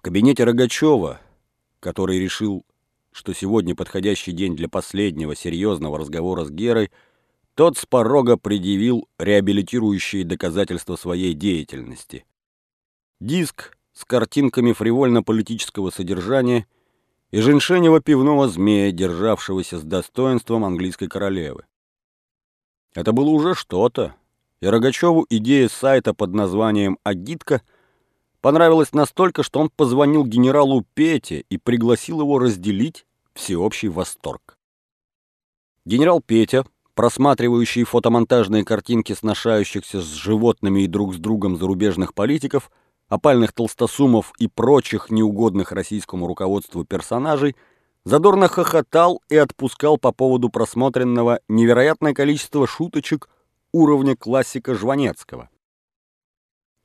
В кабинете Рогачева, который решил, что сегодня подходящий день для последнего серьезного разговора с Герой, тот с порога предъявил реабилитирующие доказательства своей деятельности. Диск с картинками фривольно-политического содержания и женьшенева пивного змея, державшегося с достоинством английской королевы. Это было уже что-то, и Рогачеву идея сайта под названием «Агитка» понравилась настолько, что он позвонил генералу Пете и пригласил его разделить всеобщий восторг. Генерал Петя, просматривающий фотомонтажные картинки сношающихся с животными и друг с другом зарубежных политиков, опальных толстосумов и прочих неугодных российскому руководству персонажей, задорно хохотал и отпускал по поводу просмотренного невероятное количество шуточек уровня классика Жванецкого.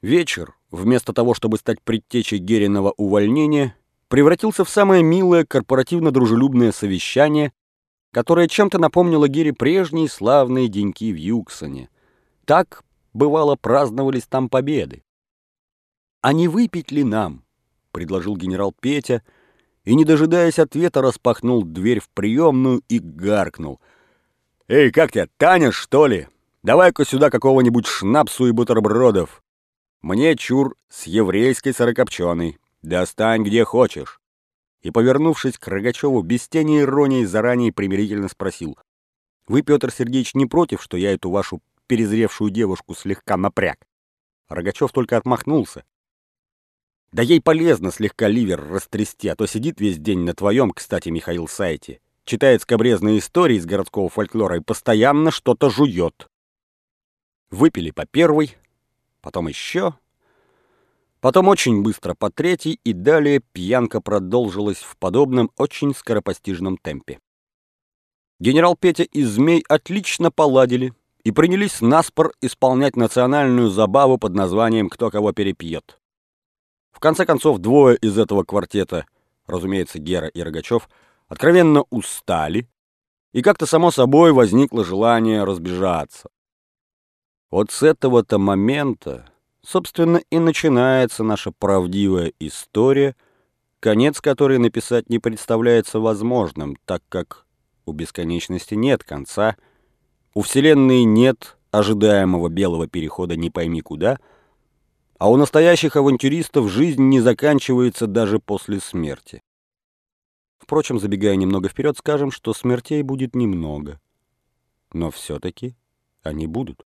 Вечер, вместо того, чтобы стать предтечей Гериного увольнения, превратился в самое милое корпоративно-дружелюбное совещание, которое чем-то напомнило Гере прежние славные деньки в Юксоне. Так, бывало, праздновались там победы. «А не выпить ли нам?» — предложил генерал Петя, и, не дожидаясь ответа, распахнул дверь в приемную и гаркнул. «Эй, как тебя, Таня, что ли? Давай-ка сюда какого-нибудь шнапсу и бутербродов. Мне чур с еврейской сырокопченой. Достань где хочешь». И, повернувшись к Рогачеву, без тени иронии заранее примирительно спросил. «Вы, Петр Сергеевич, не против, что я эту вашу перезревшую девушку слегка напряг?» Рогачев только отмахнулся. Да ей полезно слегка ливер растрясти, а то сидит весь день на твоем, кстати, Михаил, сайте, читает скобрезные истории из городского фольклора и постоянно что-то жует. Выпили по первой, потом еще, потом очень быстро по третьей, и далее пьянка продолжилась в подобном очень скоропостижном темпе. Генерал Петя и Змей отлично поладили и принялись наспор исполнять национальную забаву под названием «Кто кого перепьет». В конце концов, двое из этого квартета, разумеется, Гера и Рогачев, откровенно устали, и как-то само собой возникло желание разбежаться. Вот с этого-то момента, собственно, и начинается наша правдивая история, конец которой написать не представляется возможным, так как у бесконечности нет конца, у Вселенной нет ожидаемого белого перехода не пойми куда — а у настоящих авантюристов жизнь не заканчивается даже после смерти. Впрочем, забегая немного вперед, скажем, что смертей будет немного. Но все-таки они будут.